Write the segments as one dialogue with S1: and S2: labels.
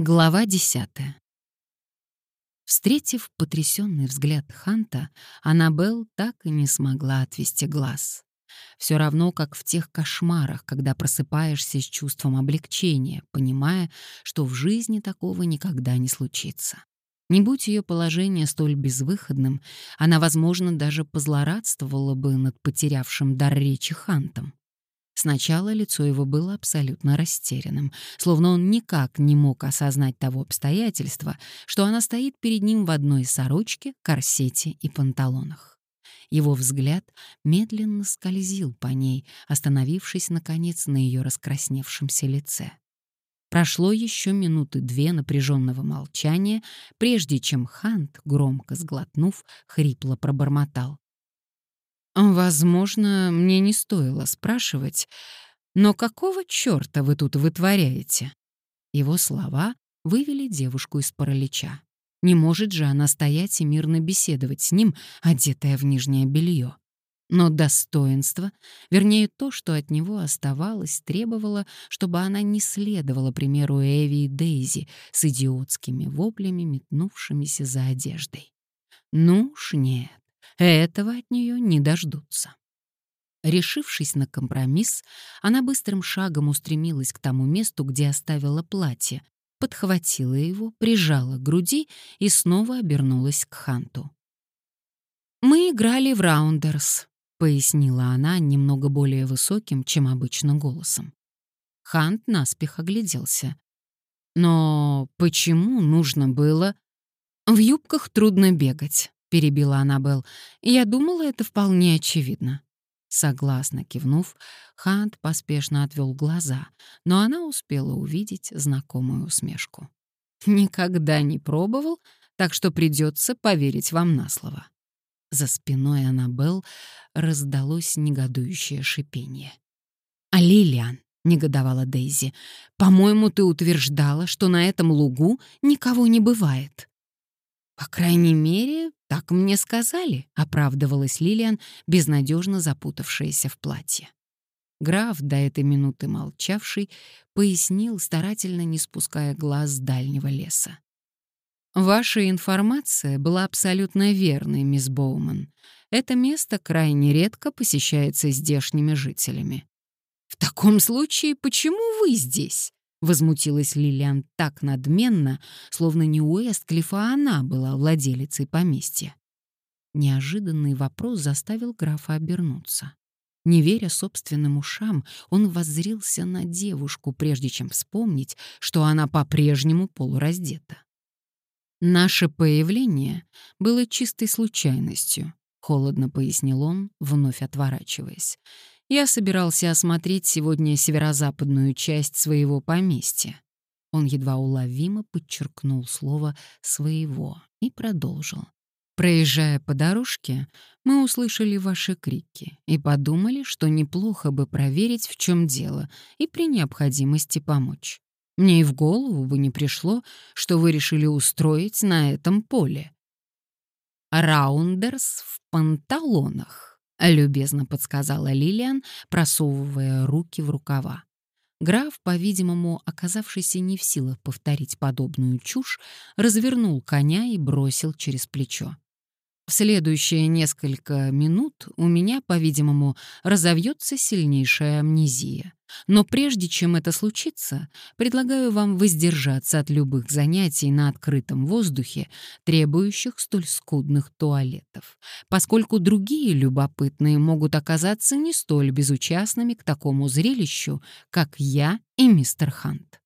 S1: Глава десятая. Встретив потрясенный взгляд Ханта, Аннабелл так и не смогла отвести глаз. Все равно, как в тех кошмарах, когда просыпаешься с чувством облегчения, понимая, что в жизни такого никогда не случится. Не будь ее положение столь безвыходным, она, возможно, даже позлорадствовала бы над потерявшим дар речи Хантом. Сначала лицо его было абсолютно растерянным, словно он никак не мог осознать того обстоятельства, что она стоит перед ним в одной сорочке, корсете и панталонах. Его взгляд медленно скользил по ней, остановившись, наконец, на ее раскрасневшемся лице. Прошло еще минуты две напряженного молчания, прежде чем Хант, громко сглотнув, хрипло пробормотал. Возможно, мне не стоило спрашивать, но какого чёрта вы тут вытворяете? Его слова вывели девушку из паралича. Не может же она стоять и мирно беседовать с ним, одетая в нижнее белье. Но достоинство, вернее то, что от него оставалось, требовало, чтобы она не следовала примеру Эви и Дейзи с идиотскими воплями, метнувшимися за одеждой. Ну уж нет. Этого от нее не дождутся. Решившись на компромисс, она быстрым шагом устремилась к тому месту, где оставила платье, подхватила его, прижала к груди и снова обернулась к Ханту. «Мы играли в Раундерс», — пояснила она немного более высоким, чем обычно голосом. Хант наспех огляделся. «Но почему нужно было...» «В юбках трудно бегать. — перебила Аннабелл. «Я думала, это вполне очевидно». Согласно кивнув, Хант поспешно отвел глаза, но она успела увидеть знакомую усмешку. «Никогда не пробовал, так что придется поверить вам на слово». За спиной Аннабелл раздалось негодующее шипение. «А Лилиан», — негодовала Дейзи, — «по-моему, ты утверждала, что на этом лугу никого не бывает». «По крайней мере, так мне сказали», — оправдывалась Лилиан, безнадежно запутавшаяся в платье. Граф, до этой минуты молчавший, пояснил, старательно не спуская глаз с дальнего леса. «Ваша информация была абсолютно верной, мисс Боуман. Это место крайне редко посещается здешними жителями». «В таком случае почему вы здесь?» Возмутилась Лилиан так надменно, словно не Уэстклифф, а она была владелицей поместья. Неожиданный вопрос заставил графа обернуться. Не веря собственным ушам, он воззрился на девушку, прежде чем вспомнить, что она по-прежнему полураздета. «Наше появление было чистой случайностью», — холодно пояснил он, вновь отворачиваясь. Я собирался осмотреть сегодня северо-западную часть своего поместья. Он едва уловимо подчеркнул слово «своего» и продолжил. Проезжая по дорожке, мы услышали ваши крики и подумали, что неплохо бы проверить, в чем дело, и при необходимости помочь. Мне и в голову бы не пришло, что вы решили устроить на этом поле. Раундерс в панталонах. — любезно подсказала Лилиан, просовывая руки в рукава. Граф, по-видимому, оказавшийся не в силах повторить подобную чушь, развернул коня и бросил через плечо. В следующие несколько минут у меня, по-видимому, разовьется сильнейшая амнезия. Но прежде чем это случится, предлагаю вам воздержаться от любых занятий на открытом воздухе, требующих столь скудных туалетов, поскольку другие любопытные могут оказаться не столь безучастными к такому зрелищу, как я и мистер Хант.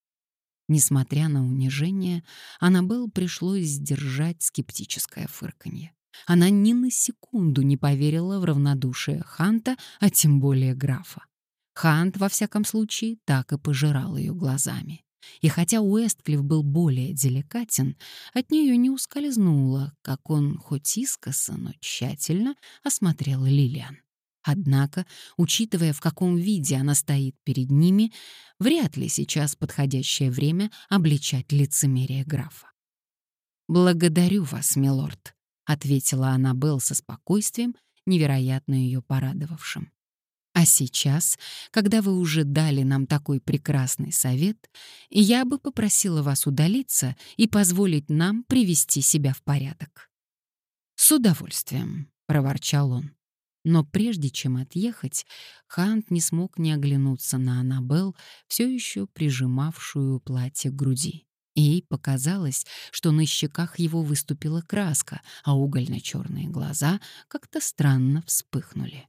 S1: Несмотря на унижение, Аннабелл пришлось сдержать скептическое фырканье. Она ни на секунду не поверила в равнодушие Ханта, а тем более графа. Хант, во всяком случае, так и пожирал ее глазами. И хотя Уэстклифф был более деликатен, от нее не ускользнуло, как он хоть искоса, но тщательно осмотрел Лилиан. Однако, учитывая, в каком виде она стоит перед ними, вряд ли сейчас подходящее время обличать лицемерие графа. «Благодарю вас, милорд», — ответила Аннабелл со спокойствием, невероятно ее порадовавшим. А сейчас, когда вы уже дали нам такой прекрасный совет, я бы попросила вас удалиться и позволить нам привести себя в порядок. С удовольствием, проворчал он. Но прежде чем отъехать, Хант не смог не оглянуться на Аннабел, все еще прижимавшую платье к груди. И ей показалось, что на щеках его выступила краска, а угольно-черные глаза как-то странно вспыхнули.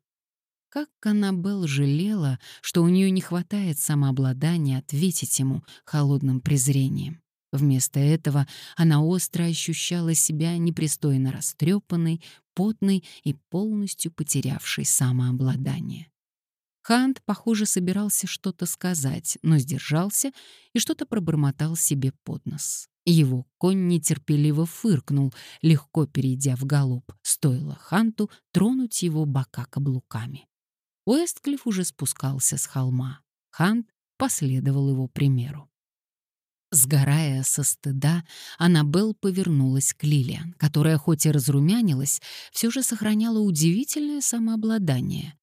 S1: Как Аннабел жалела, что у нее не хватает самообладания ответить ему холодным презрением. Вместо этого она остро ощущала себя непристойно растрепанной, потной и полностью потерявшей самообладание. Хант, похоже, собирался что-то сказать, но сдержался и что-то пробормотал себе под нос. Его конь нетерпеливо фыркнул, легко перейдя в галоп, стоило Ханту тронуть его бока каблуками. Уэстклифф уже спускался с холма. Хант последовал его примеру. Сгорая со стыда, Аннабелл повернулась к Лилиан, которая хоть и разрумянилась, все же сохраняла удивительное самообладание.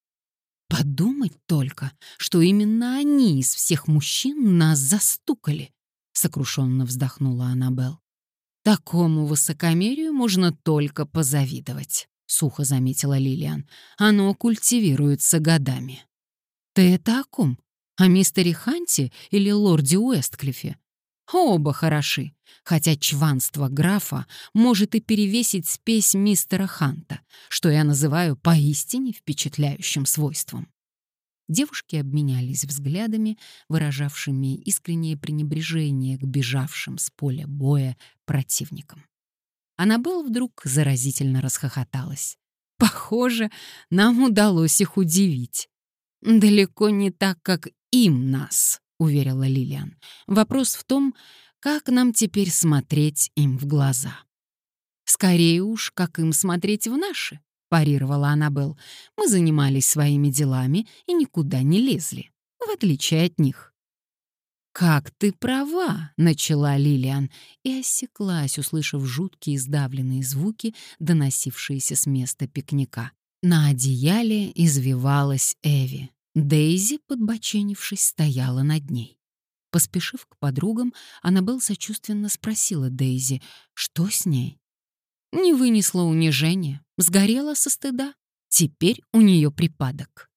S1: «Подумать только, что именно они из всех мужчин нас застукали!» — сокрушенно вздохнула Аннабелл. «Такому высокомерию можно только позавидовать», — сухо заметила Лилиан. «Оно культивируется годами». «Ты это о ком? О мистере Ханте или лорде Уэстклифе?» Оба хороши, хотя чванство графа может и перевесить спесь мистера Ханта, что я называю поистине впечатляющим свойством. Девушки обменялись взглядами, выражавшими искреннее пренебрежение к бежавшим с поля боя противникам. Аннабелл вдруг заразительно расхохоталась. «Похоже, нам удалось их удивить. Далеко не так, как им нас», уверила Лилиан. Вопрос в том, как нам теперь смотреть им в глаза. Скорее уж, как им смотреть в наши, парировала Аннабелл. Мы занимались своими делами и никуда не лезли, в отличие от них. «Как ты права!» — начала Лилиан и осеклась, услышав жуткие сдавленные звуки, доносившиеся с места пикника. На одеяле извивалась Эви. Дейзи, подбоченившись, стояла над ней. Поспешив к подругам, Аннабелл сочувственно спросила Дейзи, что с ней. Не вынесла унижения, сгорела со стыда. Теперь у нее припадок.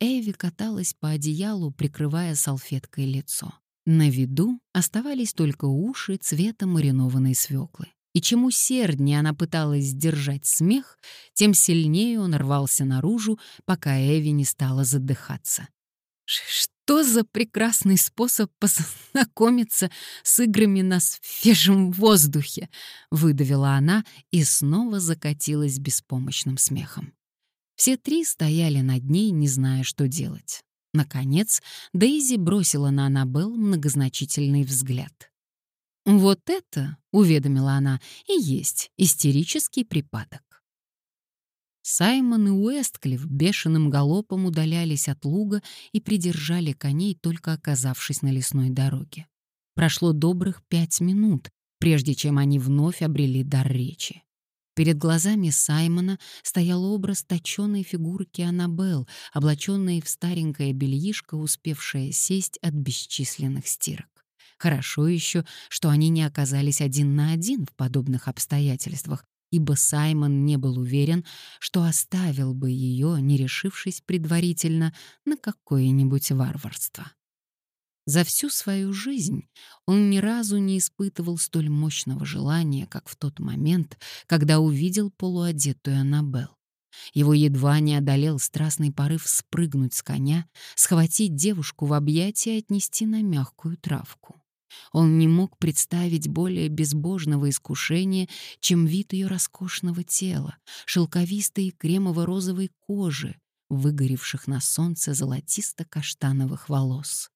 S1: Эви каталась по одеялу, прикрывая салфеткой лицо. На виду оставались только уши цвета маринованной свеклы. И чем усерднее она пыталась сдержать смех, тем сильнее он рвался наружу, пока Эви не стала задыхаться. Что за прекрасный способ познакомиться с играми на свежем воздухе, выдавила она и снова закатилась беспомощным смехом. Все три стояли над ней, не зная, что делать. Наконец, Дейзи бросила на Аннабелл многозначительный взгляд. «Вот это, — уведомила она, — и есть истерический припадок». Саймон и Уэстклифф бешеным галопом удалялись от луга и придержали коней, только оказавшись на лесной дороге. Прошло добрых пять минут, прежде чем они вновь обрели дар речи. Перед глазами Саймона стоял образ точенной фигурки Аннабелл, облаченной в старенькое бельишко, успевшее сесть от бесчисленных стирок. Хорошо еще, что они не оказались один на один в подобных обстоятельствах, ибо Саймон не был уверен, что оставил бы ее, не решившись предварительно на какое-нибудь варварство. За всю свою жизнь он ни разу не испытывал столь мощного желания, как в тот момент, когда увидел полуодетую Аннабелл. Его едва не одолел страстный порыв спрыгнуть с коня, схватить девушку в объятия и отнести на мягкую травку. Он не мог представить более безбожного искушения, чем вид ее роскошного тела, шелковистой кремово-розовой кожи, выгоревших на солнце золотисто-каштановых волос.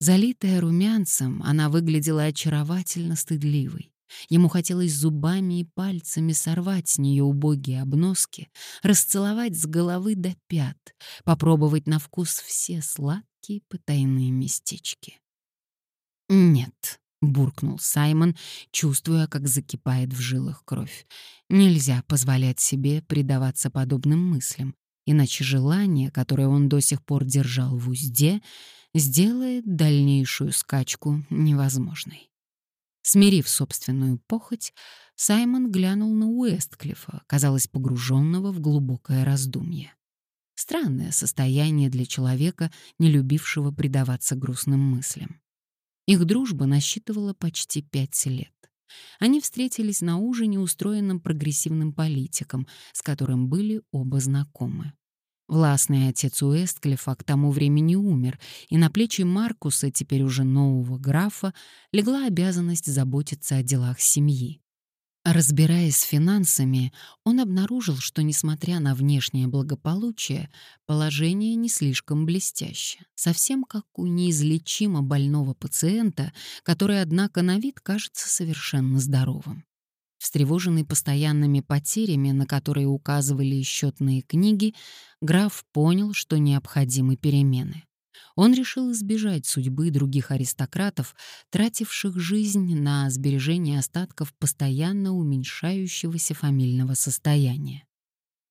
S1: Залитая румянцем, она выглядела очаровательно стыдливой. Ему хотелось зубами и пальцами сорвать с нее убогие обноски, расцеловать с головы до пят, попробовать на вкус все сладкие потайные местечки. «Нет», — буркнул Саймон, чувствуя, как закипает в жилах кровь. «Нельзя позволять себе предаваться подобным мыслям. иначе желание, которое он до сих пор держал в узде, сделает дальнейшую скачку невозможной. Смирив собственную похоть, Саймон глянул на Уэстклифа, казалось погруженного в глубокое раздумье. Странное состояние для человека, не любившего предаваться грустным мыслям. Их дружба насчитывала почти пять лет. Они встретились на ужине, устроенном прогрессивным политиком, с которым были оба знакомы. Властный отец Уэстклифа к тому времени умер, и на плечи Маркуса, теперь уже нового графа, легла обязанность заботиться о делах семьи. Разбираясь с финансами, он обнаружил, что, несмотря на внешнее благополучие, положение не слишком блестящее, совсем как у неизлечимо больного пациента, который, однако, на вид кажется совершенно здоровым. Встревоженный постоянными потерями, на которые указывали счетные книги, граф понял, что необходимы перемены он решил избежать судьбы других аристократов, тративших жизнь на сбережение остатков постоянно уменьшающегося фамильного состояния.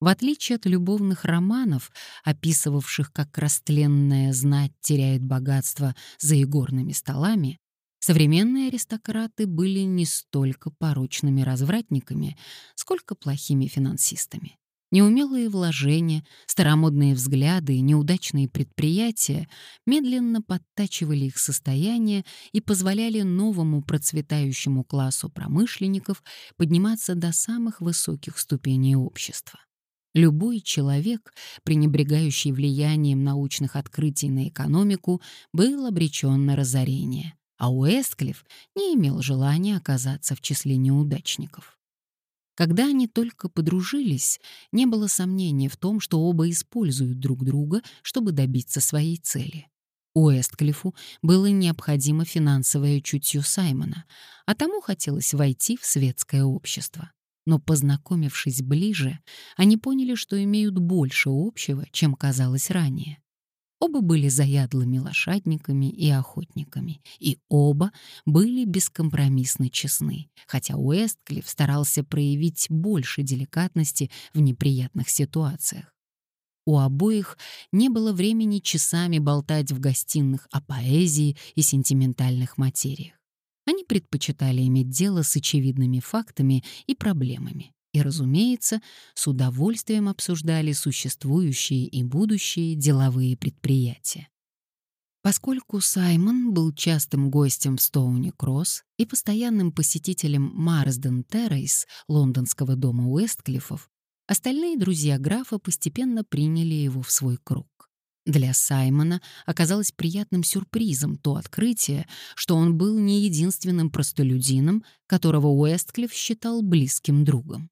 S1: В отличие от любовных романов, описывавших, как растленная знать теряет богатство за игорными столами, современные аристократы были не столько порочными развратниками, сколько плохими финансистами. Неумелые вложения, старомодные взгляды и неудачные предприятия медленно подтачивали их состояние и позволяли новому процветающему классу промышленников подниматься до самых высоких ступеней общества. Любой человек, пренебрегающий влиянием научных открытий на экономику, был обречен на разорение, а Уэстклифф не имел желания оказаться в числе неудачников. Когда они только подружились, не было сомнения в том, что оба используют друг друга, чтобы добиться своей цели. Уэстклифу было необходимо финансовое чутье Саймона, а тому хотелось войти в светское общество. Но познакомившись ближе, они поняли, что имеют больше общего, чем казалось ранее. Оба были заядлыми лошадниками и охотниками, и оба были бескомпромиссно честны, хотя Уэстклифф старался проявить больше деликатности в неприятных ситуациях. У обоих не было времени часами болтать в гостиных о поэзии и сентиментальных материях. Они предпочитали иметь дело с очевидными фактами и проблемами и, разумеется, с удовольствием обсуждали существующие и будущие деловые предприятия. Поскольку Саймон был частым гостем в Стоуни-Кросс и постоянным посетителем Марсден Террейс, лондонского дома Уэстклиффов, остальные друзья графа постепенно приняли его в свой круг. Для Саймона оказалось приятным сюрпризом то открытие, что он был не единственным простолюдином, которого Уэстклифф считал близким другом.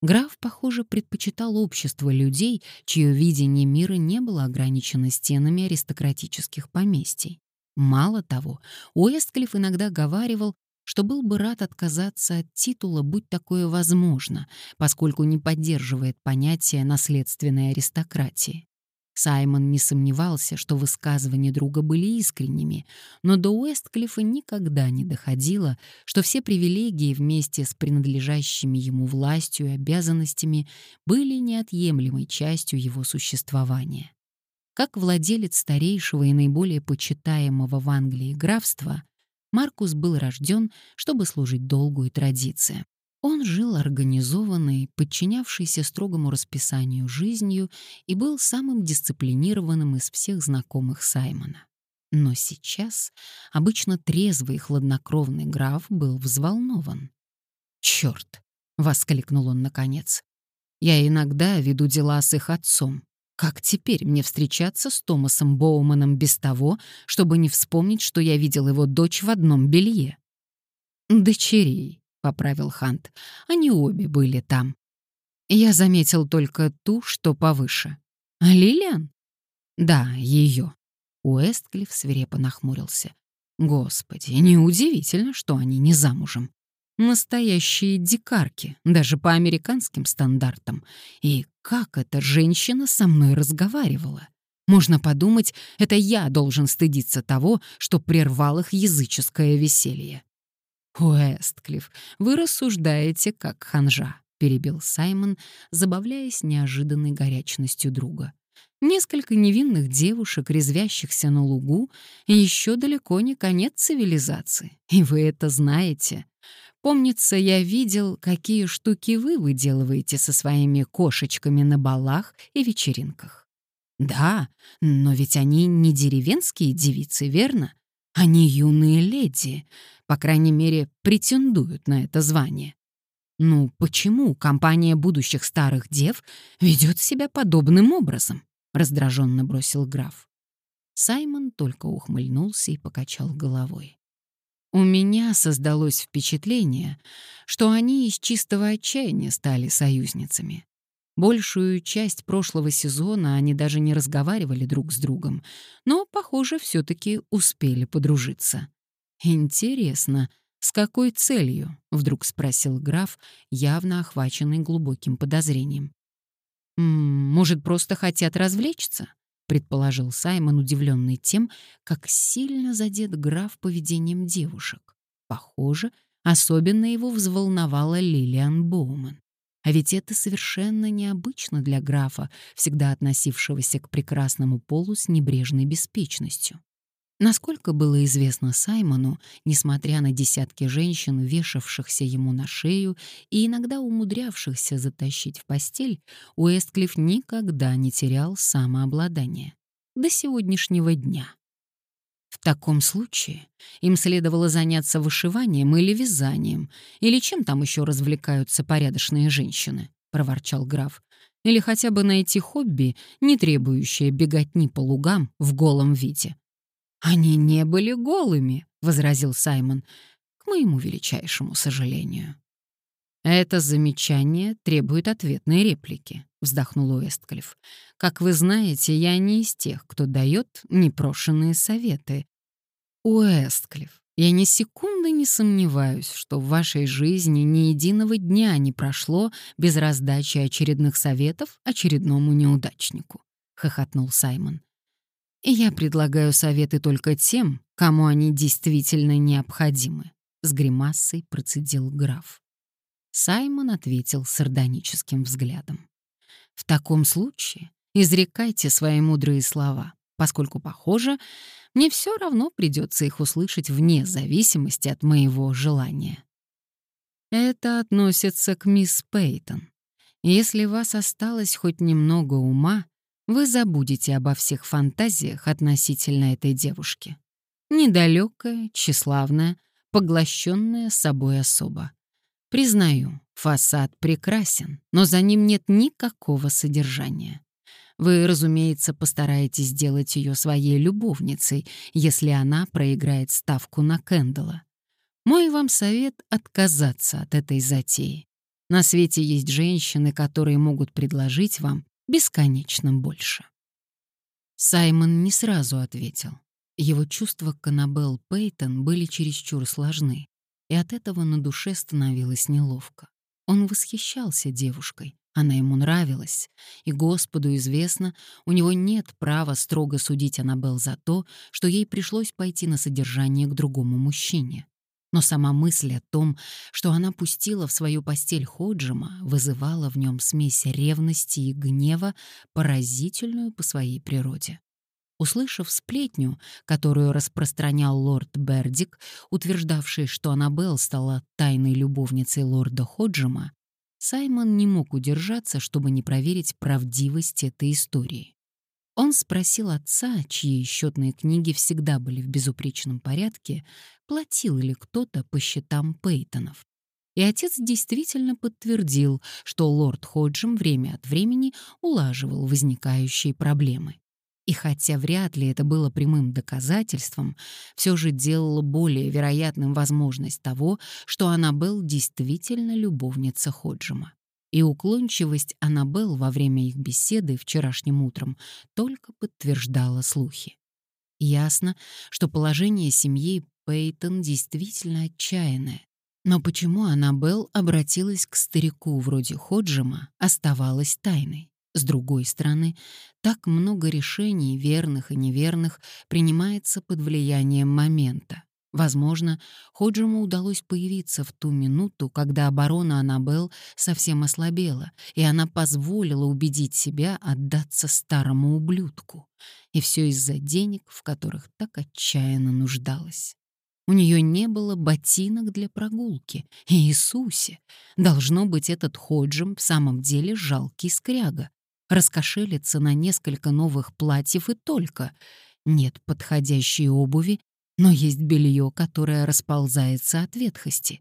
S1: Граф, похоже, предпочитал общество людей, чье видение мира не было ограничено стенами аристократических поместий. Мало того, Уэстклифф иногда говаривал, что был бы рад отказаться от титула, будь такое возможно, поскольку не поддерживает понятие наследственной аристократии. Саймон не сомневался, что высказывания друга были искренними, но до Уэстклифа никогда не доходило, что все привилегии вместе с принадлежащими ему властью и обязанностями были неотъемлемой частью его существования. Как владелец старейшего и наиболее почитаемого в Англии графства, Маркус был рожден, чтобы служить долгу и традициям. Он жил организованной, подчинявшейся строгому расписанию жизнью и был самым дисциплинированным из всех знакомых Саймона. Но сейчас обычно трезвый и хладнокровный граф был взволнован. «Чёрт!» — воскликнул он наконец. «Я иногда веду дела с их отцом. Как теперь мне встречаться с Томасом Боуманом без того, чтобы не вспомнить, что я видел его дочь в одном белье?» «Дочерей», — поправил Хант. «Они обе были там. Я заметил только ту, что повыше. А Лилиан?» «Да, ее». Уэстклифф свирепо нахмурился. «Господи, неудивительно, что они не замужем. Настоящие дикарки, даже по американским стандартам. И как эта женщина со мной разговаривала? Можно подумать, это я должен стыдиться того, что прервал их языческое веселье. Уэстклифф, вы рассуждаете как ханжа. — перебил Саймон, забавляясь неожиданной горячностью друга. Несколько невинных девушек, резвящихся на лугу, еще далеко не конец цивилизации, и вы это знаете. Помнится, я видел, какие штуки вы выделываете со своими кошечками на балах и вечеринках. Да, но ведь они не деревенские девицы, верно? Они юные леди, по крайней мере, претендуют на это звание. Ну, почему компания будущих старых дев ведет себя подобным образом? раздраженно бросил граф. Саймон только ухмыльнулся и покачал головой. У меня создалось впечатление, что они из чистого отчаяния стали союзницами. Большую часть прошлого сезона они даже не разговаривали друг с другом, но, похоже, все-таки успели подружиться. Интересно, с какой целью? вдруг спросил граф, явно охваченный глубоким подозрением. «Может, просто хотят развлечься?» — предположил Саймон, удивленный тем, как сильно задет граф поведением девушек. Похоже, особенно его взволновала Лилиан Боуман. А ведь это совершенно необычно для графа, всегда относившегося к прекрасному полу с небрежной беспечностью. Насколько было известно Саймону, несмотря на десятки женщин, вешавшихся ему на шею и иногда умудрявшихся затащить в постель, Уэстклифф никогда не терял самообладание. До сегодняшнего дня. В таком случае им следовало заняться вышиванием или вязанием, или чем там еще развлекаются порядочные женщины, — проворчал граф. Или хотя бы найти хобби, не требующее беготни по лугам в голом виде. «Они не были голыми», — возразил Саймон, к моему величайшему сожалению. «Это замечание требует ответной реплики», — вздохнул Уэстклифф. «Как вы знаете, я не из тех, кто дает непрошенные советы». «Уэстклифф, я ни секунды не сомневаюсь, что в вашей жизни ни единого дня не прошло без раздачи очередных советов очередному неудачнику», — хохотнул Саймон. И я предлагаю советы только тем, кому они действительно необходимы», — с гримасой процедил граф. Саймон ответил сардоническим взглядом. «В таком случае изрекайте свои мудрые слова, поскольку, похоже, мне все равно придется их услышать вне зависимости от моего желания». Это относится к мисс Пейтон. Если у вас осталось хоть немного ума, вы забудете обо всех фантазиях относительно этой девушки. Недалекая, тщеславная, поглощенная собой особа. Признаю, фасад прекрасен, но за ним нет никакого содержания. Вы, разумеется, постараетесь сделать ее своей любовницей, если она проиграет ставку на Кэндала. Мой вам совет — отказаться от этой затеи. На свете есть женщины, которые могут предложить вам бесконечно больше. Саймон не сразу ответил. Его чувства к Аннабелл Пейтон были чересчур сложны, и от этого на душе становилось неловко. Он восхищался девушкой, она ему нравилась, и Господу известно, у него нет права строго судить Аннабелл за то, что ей пришлось пойти на содержание к другому мужчине. Но сама мысль о том, что она пустила в свою постель Ходжима, вызывала в нем смесь ревности и гнева, поразительную по своей природе. Услышав сплетню, которую распространял лорд Бердик, утверждавший, что Аннабелл стала тайной любовницей лорда Ходжима, Саймон не мог удержаться, чтобы не проверить правдивость этой истории. Он спросил отца, чьи счетные книги всегда были в безупречном порядке, платил ли кто-то по счетам Пейтонов. И отец действительно подтвердил, что лорд Ходжем время от времени улаживал возникающие проблемы. И хотя вряд ли это было прямым доказательством, все же делало более вероятным возможность того, что Аннабелл действительно любовница Ходжема. И уклончивость Аннабелл во время их беседы вчерашним утром только подтверждала слухи. Ясно, что положение семьи Пейтон действительно отчаянное. Но почему Аннабелл обратилась к старику вроде Ходжима, оставалась тайной. С другой стороны, так много решений, верных и неверных, принимается под влиянием момента. Возможно, Ходжему удалось появиться в ту минуту, когда оборона Аннабел совсем ослабела, и она позволила убедить себя отдаться старому ублюдку. И все из-за денег, в которых так отчаянно нуждалась. У нее не было ботинок для прогулки. Иисусе! Должно быть, этот Ходжем в самом деле жалкий скряга. Раскошелится на несколько новых платьев и только. Нет подходящей обуви но есть белье, которое расползается от ветхости.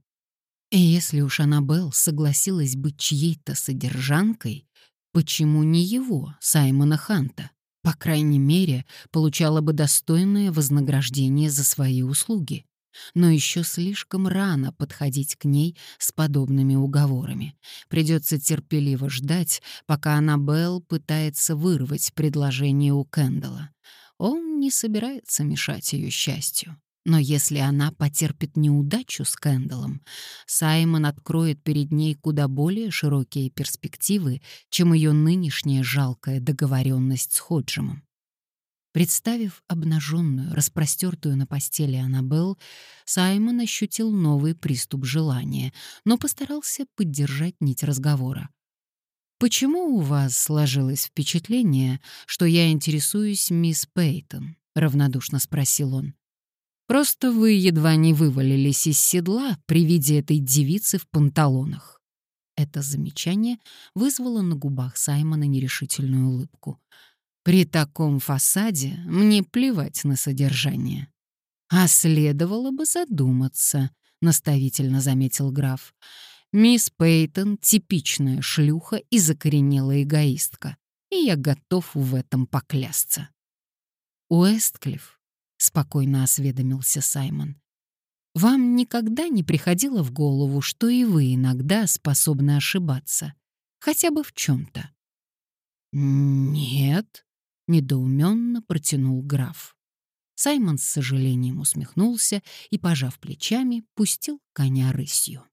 S1: И если уж Аннабелл согласилась быть чьей-то содержанкой, почему не его, Саймона Ханта? По крайней мере, получала бы достойное вознаграждение за свои услуги. Но еще слишком рано подходить к ней с подобными уговорами. Придется терпеливо ждать, пока Аннабелл пытается вырвать предложение у Кэндала. Он не собирается мешать ее счастью. Но если она потерпит неудачу с Кэндаллом, Саймон откроет перед ней куда более широкие перспективы, чем ее нынешняя жалкая договоренность с Ходжемом. Представив обнаженную, распростертую на постели Аннабелл, Саймон ощутил новый приступ желания, но постарался поддержать нить разговора. «Почему у вас сложилось впечатление, что я интересуюсь мисс Пейтон?» — равнодушно спросил он. «Просто вы едва не вывалились из седла при виде этой девицы в панталонах». Это замечание вызвало на губах Саймона нерешительную улыбку. «При таком фасаде мне плевать на содержание». «А следовало бы задуматься», — наставительно заметил граф. Мисс Пейтон — типичная шлюха и закоренелая эгоистка, и я готов в этом поклясться. «Уэстклифф», — спокойно осведомился Саймон, «вам никогда не приходило в голову, что и вы иногда способны ошибаться, хотя бы в чем-то?» «Нет», — недоуменно протянул граф. Саймон с сожалением усмехнулся и, пожав плечами, пустил коня рысью.